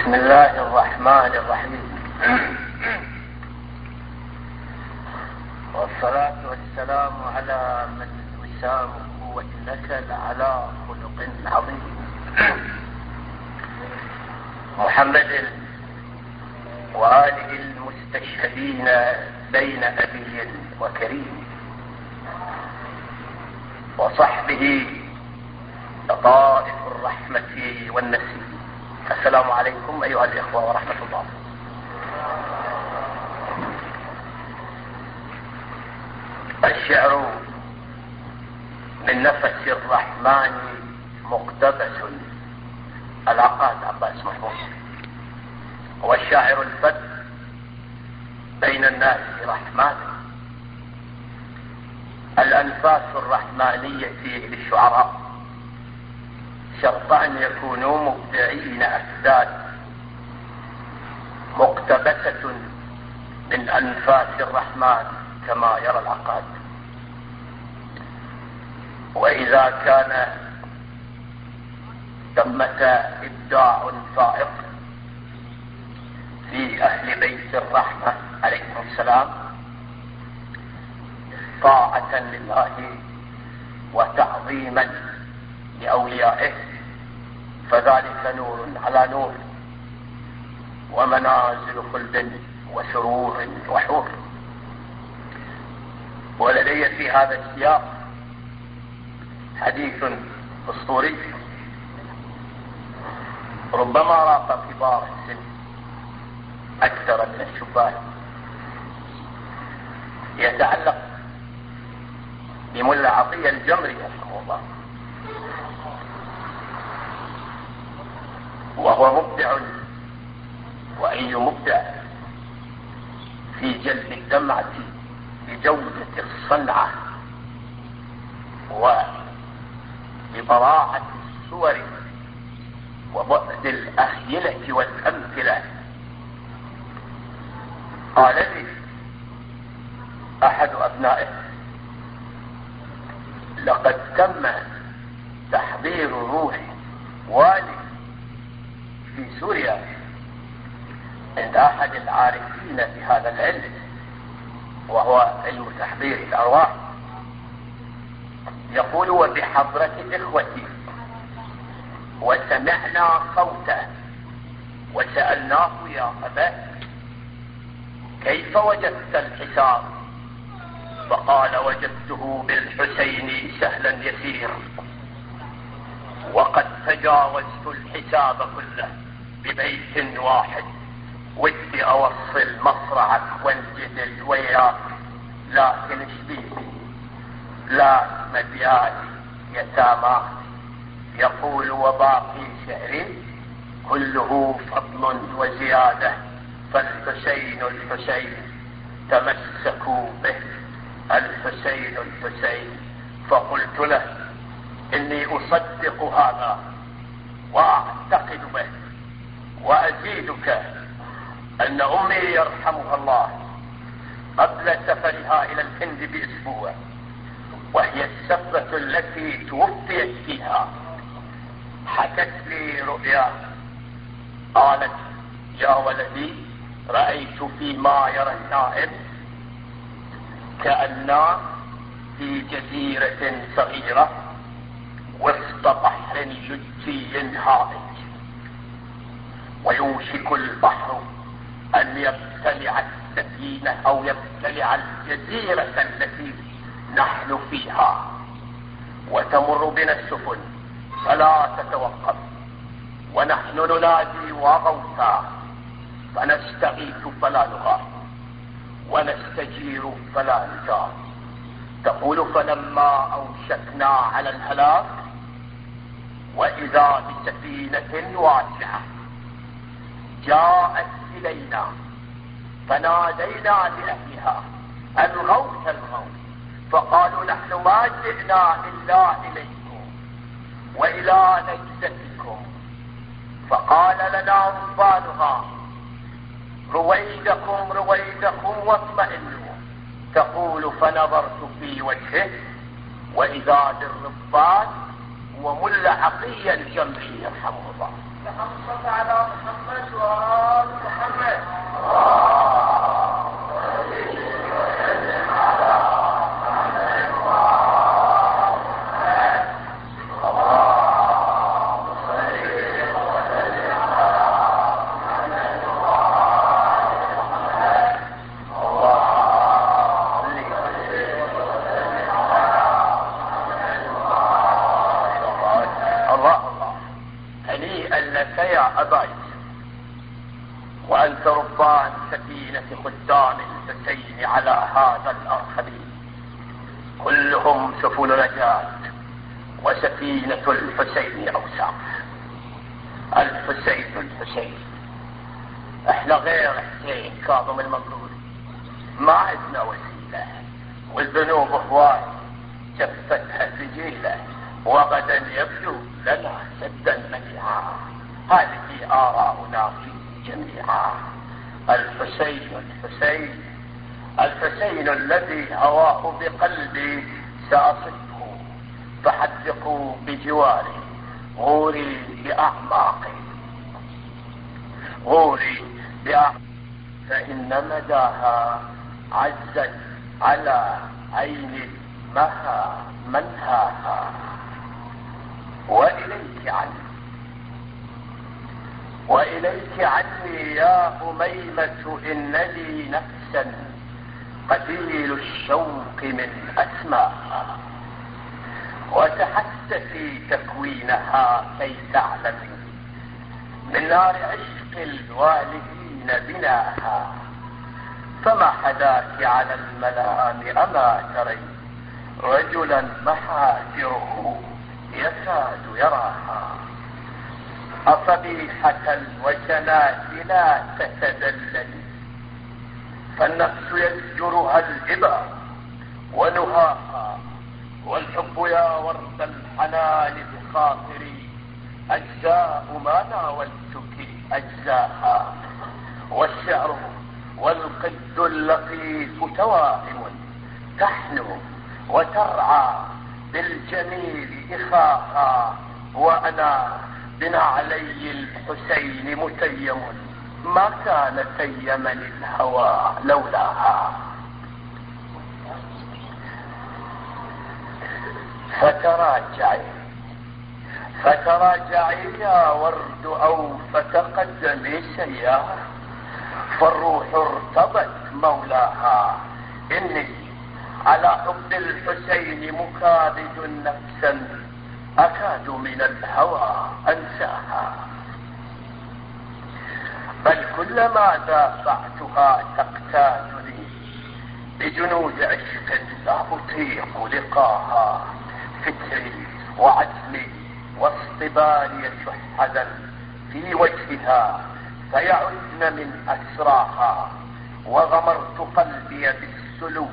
بسم الله الرحمن الرحيم. والصلاة والسلام على من وسامه وإنك لعلى خلق عظيم. محمد وآله المستشهدين بين أبي وكريم وصحبه لطائف الرحمة والنسيم. السلام عليكم أيها الإخوة ورحمة الله. الشعر من نفس الرحمن مقتبس. العقاد عباس محمود والشاعر الفت بين الناس رحمن. الأنفاس الرحمانية للشعراء شرط أن يكونوا مبدعين أسداد. مقتبسة من أنفاس الرحمن كما يرى العقاد. وإذا كان ثمة إبداع فائق في أهل بيت الرحمة عليكم السلام طاعة لله وتعظيما لأوليائه فذلك نور على نور. ومنازل خلد وسرور وحور. ولدي في هذا السياق حديث أسطوري. ربما راق كبار السن أكثر من الشبان. يتعلق بملا عطية الجمري رحمه الله. وهو مبدع واي مبدع في جلب الدمعة بجودة الصنعة وببراعة الصور وبعد الأخيلة والأمثلة. قال لي أحد أبنائه لقد تم تحضير روح والي في سوريا. عند أحد العارفين بهذا العلم وهو علم تحضير الأرواح يقول وبحضرة إخوتي وسمعنا صوته وسألناه يا أبا كيف وجدت الحساب فقال وجدته بالحسين سهلا يسير وقد تجاوزت الحساب كله. ببيت واحد ودي اوصل مصرعك والجدل وياك لكن شبيبي لا مديالي يتامى يقول وباقي شعر كله فضل وزيادة فالحسين الحسين تمسكوا به. الحسين الحسين فقلت له إني أصدق هذا وأعتقد به. وأزيدك أن أمي يرحمها الله قبل سفرها إلى الهند بأسبوع وهي السفرة التي توفيت فيها. حكت لي رؤيا قالت يا ولدي رأيت فيما يرى النائم كأننا في جزيرة صغيرة وسط بحر لجي هائج. ويوشك البحر أن يبتلع السفينة أو يبتلع الجزيرة التي نحن فيها. وتمر بنا السفن فلا تتوقف. ونحن ننادي وغوثا فنستغيث فلا نغاث ونستجير فلا نجار تقول فلما أوشكنا على الهلاك وإذا بسفينة واسعة جاءت إلينا فنادينا لأهلها الغوث الغوث. فقالوا نحن ما جئنا إلا إليكم وإلى نجدتكم. فقال لنا ربانها رويدكم رويدكم واطمئنوا. تقول فنظرت في وجهه وإذا بالربان وملا عقي الجمعي يرحمه الله. محمد على محمد وآل محمد الحبايب وأنت ربان سفينة خدام الحسين على هذا الأرخبيل كلهم سفن نجاة وسفينة الحسين أوساف الحسين الحسين. إحنا غير حسين كاظم المغروري ما عندنا وسيلة والذنوب هواي جفتها الرجيلة وغدا يبدو لنا سدا منيعا هذه آراؤنا فيه جميعا. الحسين الحسين الحسين الذي هواه بقلبي سأصفه فحدقوا بجواري غوري بأعماقي غوري بأعماقي فإن مداها عزت على عين مها منهاها. وإليك عني وإليك عني يا أميمة إن لي نفسا قتيل الشوق من أسماها وتحسسي تكوينها كي تعلمي من نار عشق الوالدين بناها. فما حداك على الملام أما ترين رجلا محاجره يكاد يراها. أصبيحة لا تتدلل فالنفس يزجرها الإبا ونهاها والحب يا ورد الحنان بخاطري. أجزاء ما ناولتك أجزاها والشعر والقد اللطيف توائم تحنو وترعى بالجميل إخاها. وأنا بنعلي الحسين متيم ما كان تيمني الهوى لولاها. فتراجعي. فتراجعي يا ورد أو فتقدمي سيارة فالروح ارتضت مولاها. إني على حب الحسين مكابد نفسا. أكاد من الهوى أنساها. بل كلما دافعتها تقتادني بجنود عشق لا أطيق لقاها فكري وعزمي واصطباري شحدا في وجهها فيعدن من أسراها وغمرت قلبي بالسلوك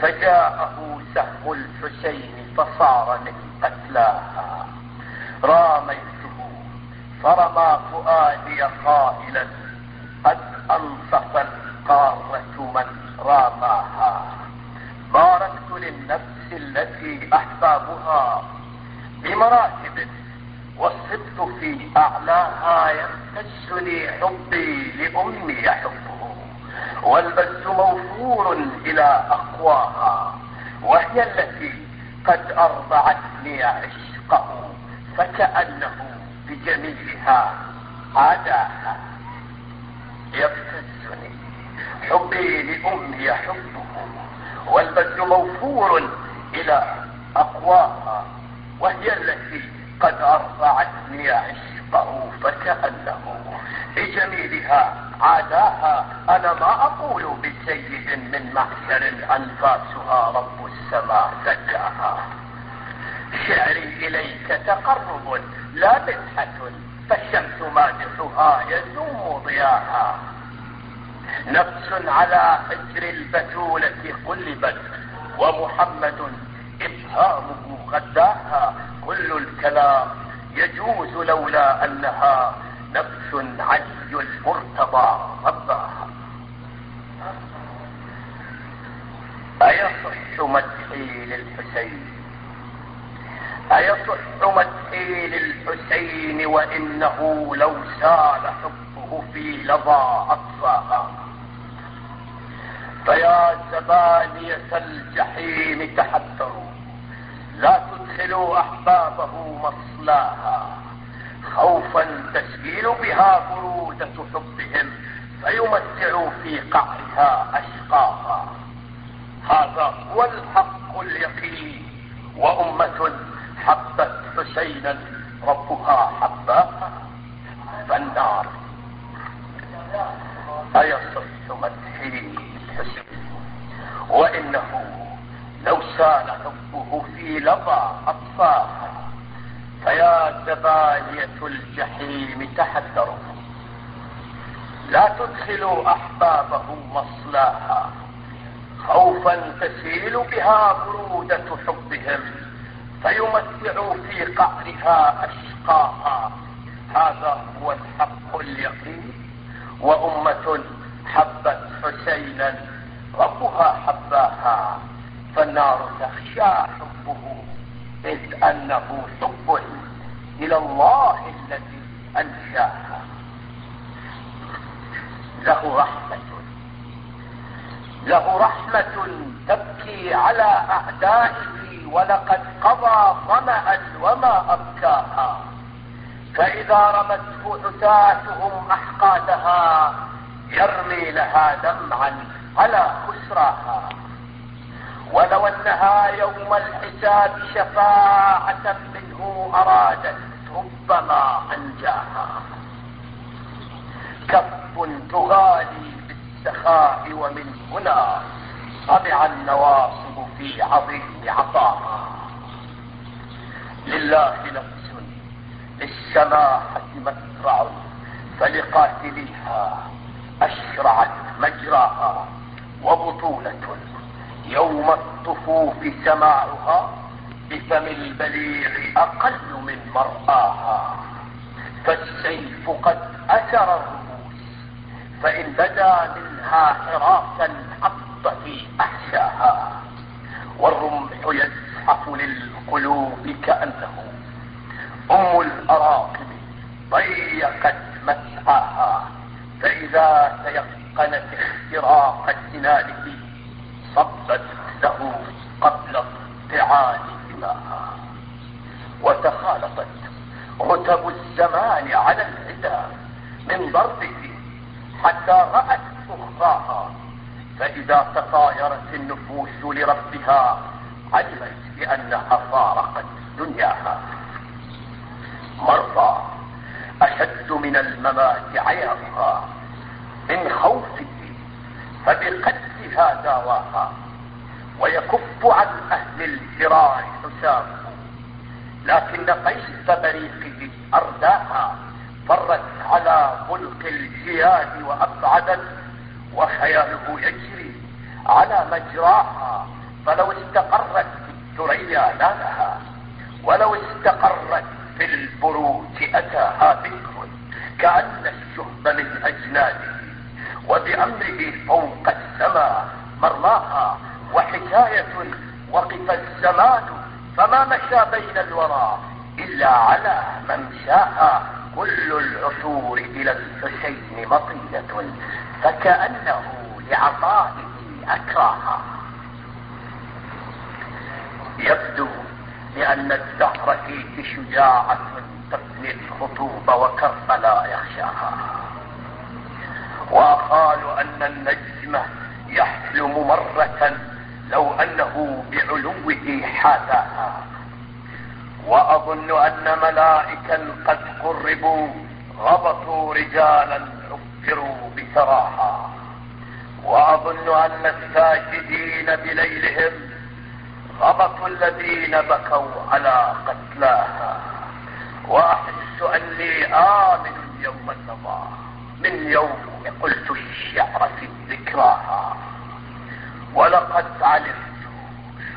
فجاءه سهم الحسين فصار من قتلاها راميته فرمى فؤادي قائلا قد أنصف القارة من راماها. باركت للنفس التي أحبابها بمراتب والصدق في أعلاها يمتزني حبي لأمي يحبه. والبث موفور إلى أقواها وهي التي قد أرضعتني عشقه فكأنه بجميلها عاداها يبتزني حبي لأمي يحبه والبث موفور إلى أقواها وهي التي قد أرضعتني عشقه فكأنه بجميلها عاداها أنا ما أقول بسيد من معشر أنفاسها رب السماء زكاها. شعري إليك تقرب لا بدحة فالشمس مادحها يزوم ضياها. نفس على حجر البتولة قلبت ومحمد إبهامه غداها. كل الكلام يجوز لولا أنها نفس علي المرتضى رباها. أيصح مدحي للحسين؟ أيصح مدحي للحسين وإنه لو سال حبه في لظى أطفاها. فيا زبانية الجحيم تحذروا لا تدخلوا أحبابه مصلاها. خوفا تسيل بها برودة حبهم فيمتعوا في قعرها اشقاها هذا هو الحق اليقين وأمة حبت حسينا ربها حباها فالنار. أيصح مدحي الحسن وإنه لو سال حبه في لظى أطفاها فيا زبانية الجحيم تحذروا لا تدخلوا أحبابه مصلاها. خوفا تسيل بها برودة حبهم فيمتعوا في قعرها أشقاها. هذا هو الحق اليقين. وأمة حبت حسينا ربها حباها فالنار تخشى حبه. إذ أنه حب إلى الله الذي أنشاها. له رحمة. له رحمة تبكي على أعدائه ولقد قضى ظمأ وما أبكاها. فإذا رمته حساتهم أحقادها يرمي لها دمعا على خسراها. ولو أنها يوم الحساب شفاعة منه أرادت ربما أنجاها. كف تغالي بالسخاء ومن هنا طمع النواصب في عظيم عطاها. لله نفس للسماحة مسرع فلقاتليها أشرعت مجراها وبطولة. يوم الطفوف سماعها بفم البليغ أقل من مرآها. فالسيف قد أثر الرؤوس فإن بدا منها حراسا حط في أحشاها. والرمح يزحف للقلوب كأنه أم الاراقب ضيقت مسعاها فإذا تيقنت اختراق السنان صبت له قبل اضطعان دماها وتخالطت رتب الزمان على العدا من ضربه حتى رأت أخراها فإذا تطايرت النفوس لربها علمت بأنها فارقت دنياها. مرضى أشد من الممات عياها من خوفه داواها ويكف عن أهل الفرار حسامه لكن قيس بريقه ارداها فرت على ملك الجياد وأبعدت وخياله يجري على مجراها فلو استقرت في الثريا نالها ولو استقرت في البروج أتاها بكر. كأن الشهب من أجناده. وبأمره فوق السماء مرماها وحكاية وقف الزمان فما مشى بين الورى إلا على ممشاها كل العصور إلى الحسين مطية فكأنه لعطائه أكراها. يبدو لأن الدهر فيه شجاعة تفني الخطوب وكربلا يخشاها. وقالوا أن النجم يحلم مرة لو أنه بعلوه حاذاها. وأظن أن ملائكا قد قربوا غبطوا رجالا عفروا بثراها وأظن أن الساجدين بليلهم غبطوا الذين بكوا على قتلاها. وأحس أني آمن يوم النظار من يوم قلت الشعر في ذكراها. ولقد علمت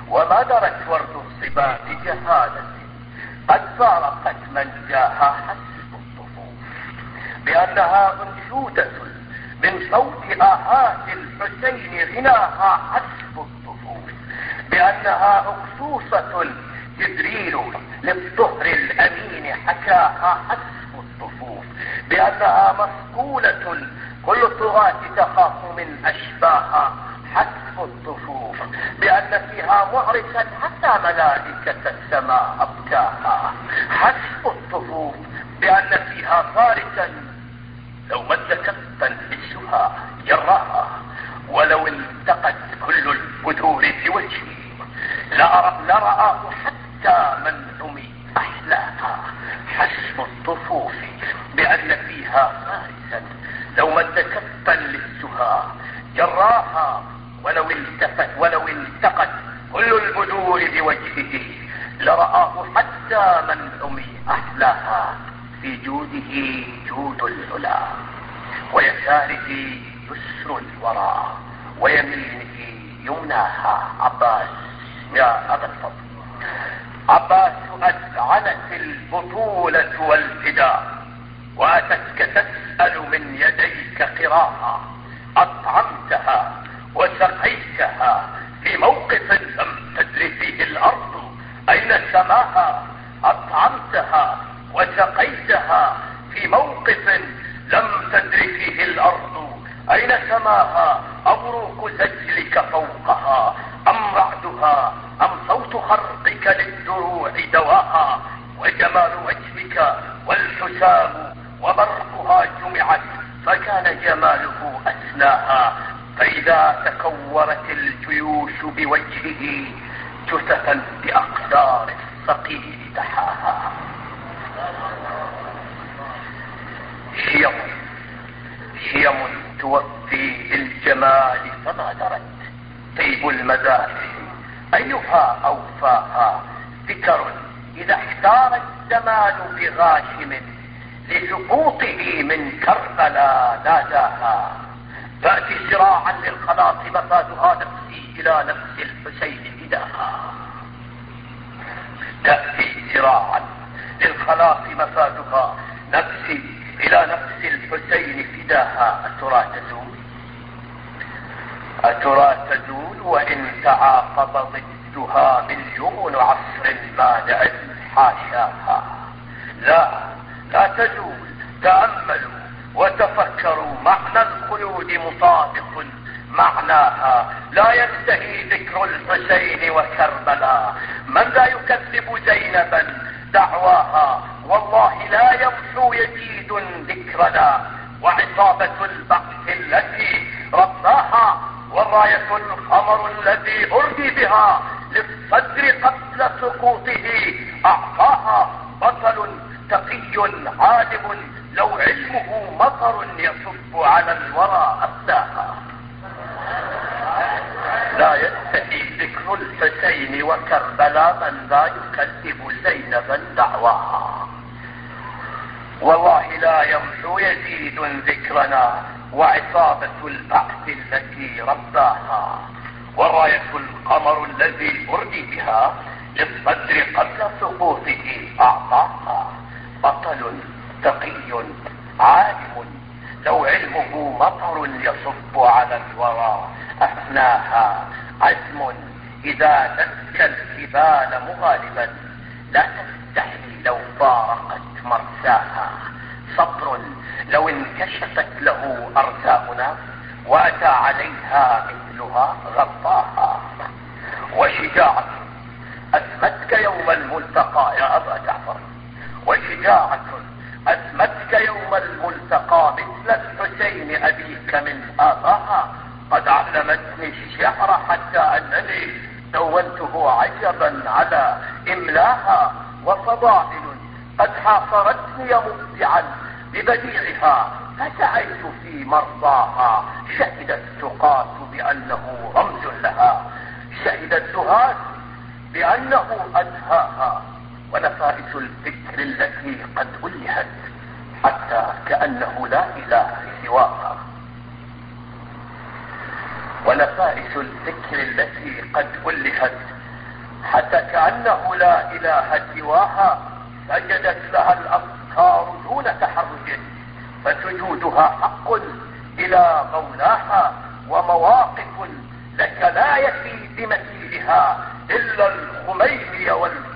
وما درت ورد الصبا بجهالة قد فارقت من جاها حسب الطفوف. بأنها أنشودة من صوت آهات الحسين غناها حسب الطفوف. بأنها أكسوسة جبريل للطهر الأمين حكاها حسب الطفوف. بأنها مصقولة كل الطغاة تخاف من اشباها حتف الطفوف بأن فيها معرفا حتى ملائكة السماء أبكاها. حتف الطفوف بأن فيها فارسا لو مد كفا حسها جراها. ولو التقت كل البذور في وجهه لرآه حتى من عمي احلاها حسب الطفوف بان فيها لو مد كفا للسها جراها التفت ولو التقت كل البدور بوجهه لرآه حتى من عمي أحلاها في جوده جود العلا ويساره يسر الورى ويمينه يمناها عباس يا أبا الفضل. عباس أذعنت البطولة والفداء وأتتك تسأل من يديك قراها أطعمتها وسقيتها لم تدر فيه الأرض. أين سماها؟ أطعمتها وسقيتها في موقف لم تدر فيه الأرض. أين سماها؟ أبروك زجلك فوقها. أم رعدها؟ أم صوت خرقك للدروع دواها؟ وجمال وجهك والحسام وبرقها جمعت فكان جماله أسناها فإذا تكورت الجيوش بوجهه جثثا بأقدار الثقيل دحاها. شيم شيم توفي للجمال فما درت طيب المذاهب أيها أوفاها ذكر إذا احتار الزمان بغاشم لسقوطه من كربلاء ناداها تأتي سراعا للخلاص مفادها نفسي إلى نفس الحسين فداها تأتي سراعا للخلاص مفادها نفسي إلى نفس الحسين فداها أترى تزول أترى تزول وإن تعاقب ضدها مليون عصر بعد أن حاشاها. لا لا تزول تأملوا. وتفكروا معنى الخلود مطابق معناها لا ينتهي ذكر الحسين وكربلاء من لا يكذب زينبا دعواها والله لا يمحو يزيد ذكرنا. وعصابة البعث التي رباها والراية الخمر الذي أردي بها. للصدر قبل سقوطه أعطاها بطل تقي عالم لو علمه مطر يصب على الورى أفداها لا ينتهي ذكر الحسين وكربلاء من لا يكذب زينبا دعواها. والله لا يمحو يزيد ذكرنا وعصابة البعث التي رباها. وراية القمر الذي أردي بها للصدر قبل سقوطه أعطاها. بطل تقي عالم لو علمه مطر يصب على الورى. أفناها عزم إذا دك الجبال مغالبا. لا تستحي لو فارقت مرساها. صبر لو انكشفت له أرزاؤنا وأتى عليها مثلها غطاها وشجاعة أثبتك يوم الملتقى يا أبا جعفر وشجاعة أثبتك يوم الملتقى مثل الحسين أبيك من آباها قد علمتني الشعر حتى أنني دونته عجبا على إملاها وفضائل قد حاصرتني مبدعا ببديعها فسعيت في مرضاها. شهد التقاة بأنه رمز لها. شهد الزهاد بأنه أدهاها ونفائس الفكر التي قد ألهت حتى كأنه لا إله سواها. ونفائس الفكر التي قد ألهت حتى كأنه لا إله سواها سجدت لها الأفكار دون تحرج فسجودها حق إلى مولاها ومواقف لك لا يفي بمثيلها إلا الخميني والحسين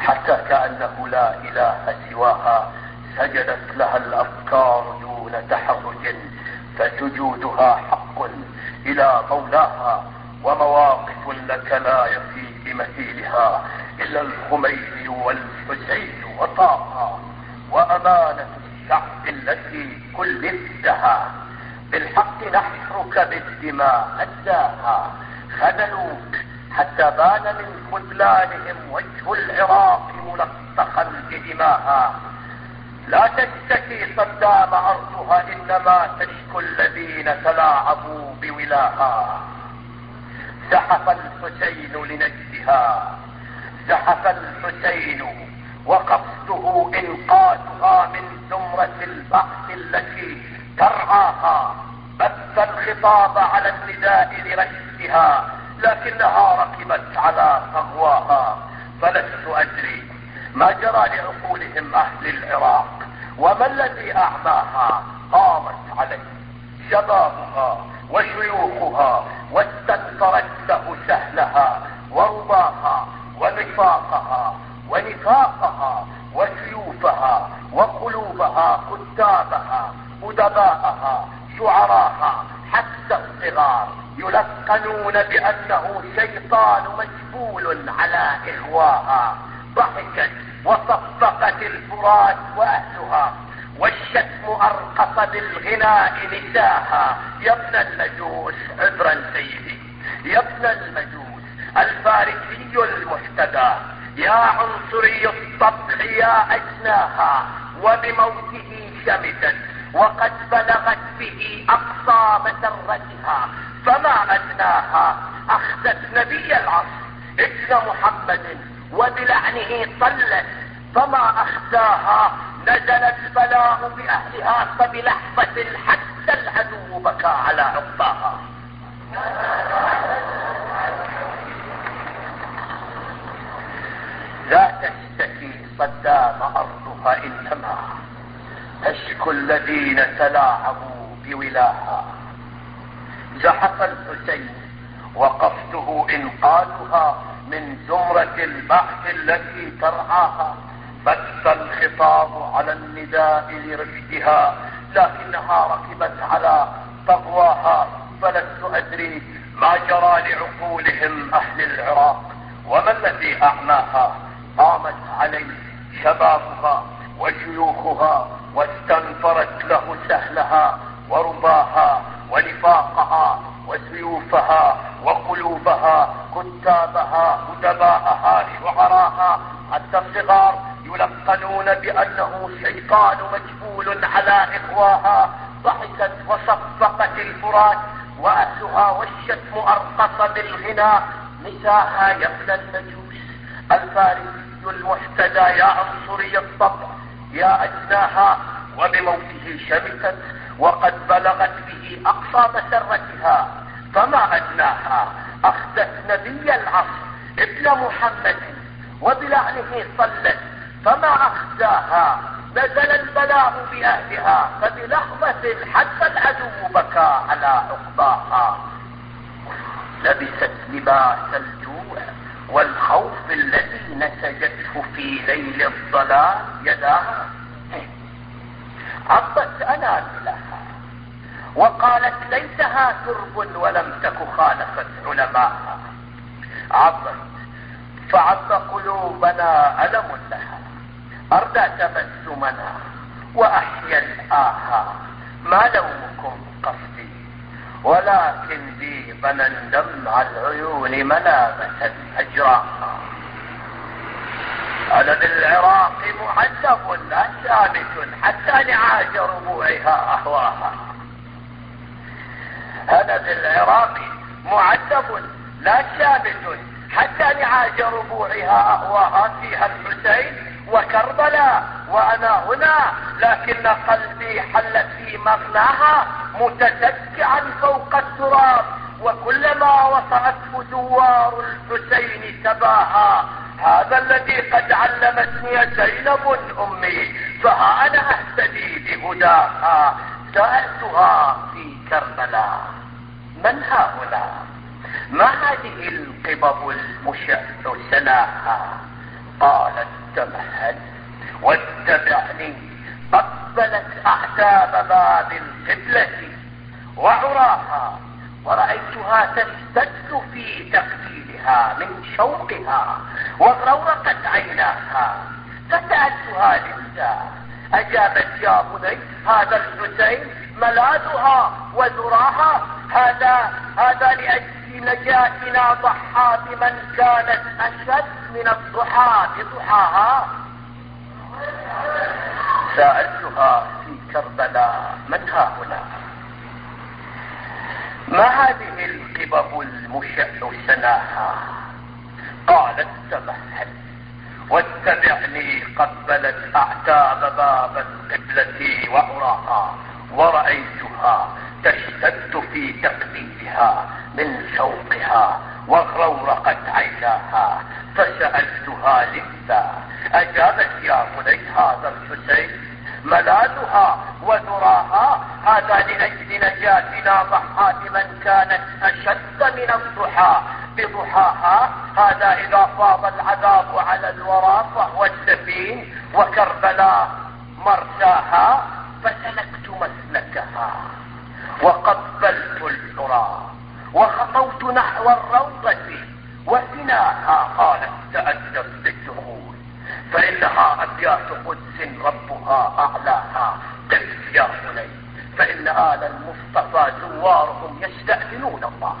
حتى كأنه لا إله سواها سجدت لها الأفكار دون تحرج فسجودها حق إلى مولاها ومواقف لك لا يفي بمثيلها إلا الخميني والحسين وطاها وأمانة الشعب التي كلفتها بالحق نحفرك بالدماء أداها خذلوك حتى بان من خذلانهم وجه العراق ملطخا بدماها. لا تشتكي صدام أرضها إنما تشكو الذين تلاعبوا بولاها. زحف الحسين لنجدها. زحف الحسين وقصده إنقاذها من زمرة البعث التي ترعاها. بث الخطاب على النداء لرشدها. لكنها ركبت على تقواها فلست أدري ما جرى لعقولهم أهل العراق وما الذي أعماها قامت عليه. شبابها وشيوخها واستنفرت له سهلها ورضاها ونفاقها ونفاقها وسيوفها وقلوبها كتابها أدباءها شعراها حتى الصغار. يلقنون بأنه شيطان مجبول على اغواها ضحكت وصفقت الفرات وأهلها والشتم أرقص بالغناء نساها. يا ابن المجوس عذرا سيدي. يا ابن المجوس الفارسي المهتدى يا عنصري الطبع يا أجناها. وبموته شمتت وقد بلغت به أقصى مسرتها. فما ادناها أخذت نبي العصر ابن محمد وبلعنه صلت فما اخزاها نزل البلاء بأهلها فبلحظة حتى العدو بكى على عقباها. لا تشتكي صدام ارضها إنما تشكو الذين تلاعبوا بولاها. زحف الحسين. وقفته إنقاذها من زمرة البحث التي ترعاها. بث الخطاب على النداء لرشدها لكنها ركبت على تقواها فلست أدري ما جرى لعقولهم أهل العراق وما الذي أعماها. قامت عليه شبابها وشيوخها واستنفرت له سهلها ورضاها ونفاقها وسيوفها وقلوبها كتابها ادباءها شعراها حتى الصغار يلقنون بأنه شيطان مجبول على إخواها ضحكت وصفقت الفرات واهلها والشتم ارقص بالغناء نساها ابن المجوس الفارسي المحتدى يا عنصري الطبع يا أجناها وبموته شمتت وقد بلغت به أقصى مسرتها فما أدناها. أخذت نبي العصر ابن محمد وبلعنه صلت فما اخزاها نزل البلاء بأهلها فبلحظة حتى العدو بكى على عقباها. لبست لباس الجوع والخوف الذي نسجته في ليل الظلام يداها. عضت اناملها وقالت ليتها ترب ولم تك خالفت علماءها. عضت فعض قلوبنا ألم لها. أردى تبسمنا وأحيا الآها. ما لومكم قصدي؟ ولكن بي بنى دمع العيون ملامة أجراها. أنا بالعراق معذب لا ثابت حتى نعاج ربوعها اهواها أنا بالعراق معذب لا ثابت حتى نعاج ربوعها أهواها فيها الحسين وكربلاء وأنا هنا لكن قلبي حل في مغناها متسكعا فوق التراب وكلما وصلته دوار الحسين تباها هذا الذي قد علمتني زينب أمي فها أنا أهتدي بهداها. سألتها في كربلاء. من هؤلاء؟ ما هذه القبب المشع سناها قالت تمهل واتبعني. قبلت أعتاب باب القبلة. وعراها. ورأيتها تشتد في تقبيلها من شوقها. وغرورقت عيناها. فسألتها لله. أجابت يا بني هذا الحسين؟ ملاذها وذراها هذا هذا لأجل نجاتنا ضحى بمن كانت أشد من الضحى بضحاها؟ سألتها في كربلاء. من هؤلاء؟ ما هذه القبب المشع سناها قالت تمهل واتبعني قبلت أعتاب باب القبلة وأراها. ورأيتها تشتد في تقليدها من شوقها وغرورقت عيناها فسألتها لله أجابت يا بني هذا الحسين ملاذها وذراها هذا لأجل نجاتنا ضحى من كانت أشد من الضحى بضحاها هذا إذا فاض العذاب على الورى فهو السفين وكربلاء مرساها فسلكت مسلكها وقبلت الحرى وخطوت نحو الروضة وفناها قالت تأدب بالدخول فإنها أبيات قدس ربها أعلاها. قف يا بني فإن آل المصطفى زوارهم يستأذنون الله.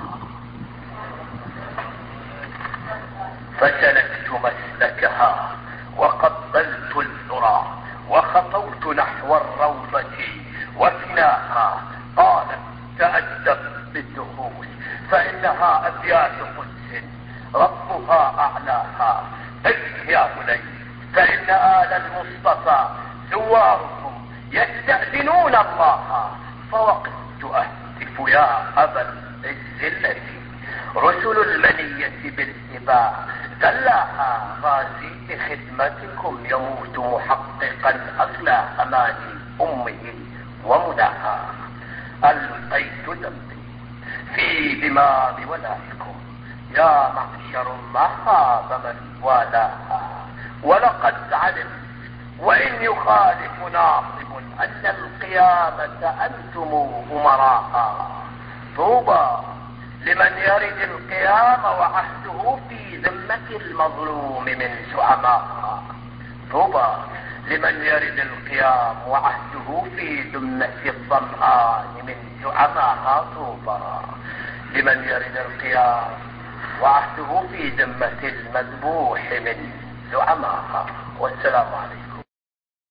فسلكت مسلكها وقبلت الذرى وخطوت نحو الروضة وفناها قالت تأدب بالدخول فإنها أبيات قدس ربها أعلاها قف يا بني فإن آل المصطفى زواركم يستأذنون الله. فوقفت أهتف يا أبا العز الذي رسل المنية بالإباء دلاها غازي بخدمتكم يموت محققا أغلى أماني أمه ومناها. ألقيت ذنبي في دماغ ولائكم. يا معشر ما خاب من والاها. ولقد علم وإن يخالف ناصب أن القيامة أنتم أمراءها طوبى لمن يرد القيام وعهده في ذمة المظلوم من زعمائها طوبى لمن يرد القيام وعهده في ذمة الظمآن من زعمائها طوبى لمن يرد القيام وعهده في ذمة المذبوح من زعمائها والسلام عليكم.